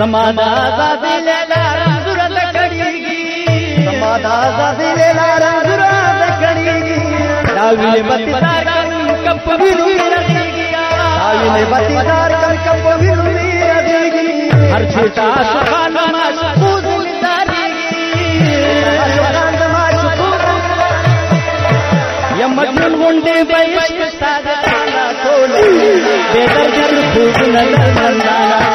समाधा साबिले लारम सुरत कड़ीगी समाधा साबिले लारम सुरत कड़ीगी दाविले बतिदार कप विनु रदीगी दाविले बतिदार कप विनु रदीगी हर छोटा सखान मशहूद मजनून मुंडे बैठ सादा खाना खोल। बेदर जल फूल नज़र मंदाना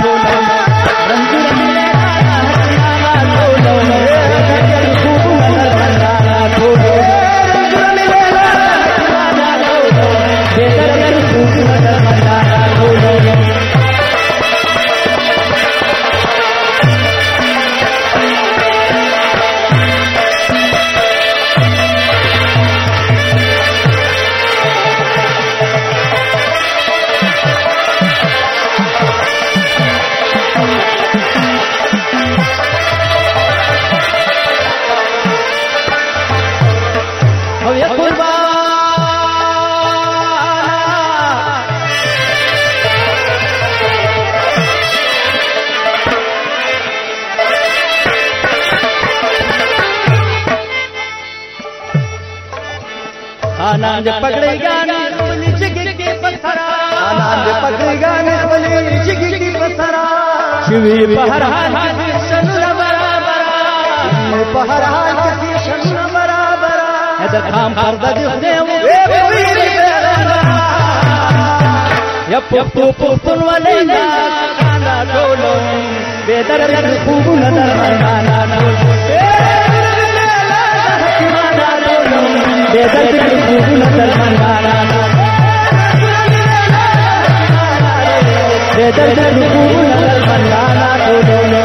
आनंद पकड़ेगा निस्वल जिग के पसरा आनंद पकड़ेगा निस्वल बोली के पसरा शिव बहरा कृष्ण बराबरा। शिव बहरा कृष्ण बराबरा। हदर खाम पर्दा दिसने वे। वीर यप यप पुपुन वलेगा काना डोलो बेदर बेदर पुपुन दरमाना डोलो Let us do the good, let us do the good, let us.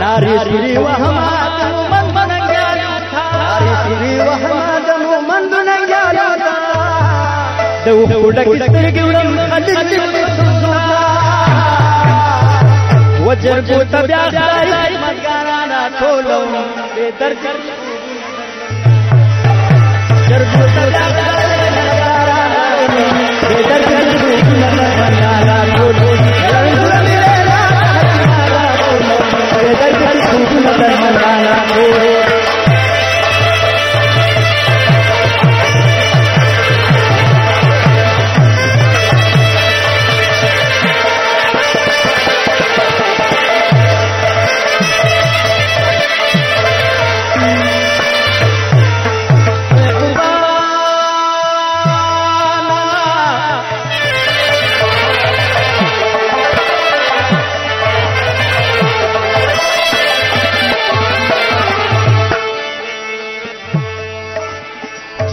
नारी श्री वह महाजनु मन मन ज्ञान नारी श्री वह महाजनु मन मन ज्ञान देऊ पुढे किती घेऊन खाली किती सुद्धा वजन गोत ब्यासाई मगाराना खोलो ते दर्जन जर गोत ब्यासाई मगाराना खोलो ते दर्जन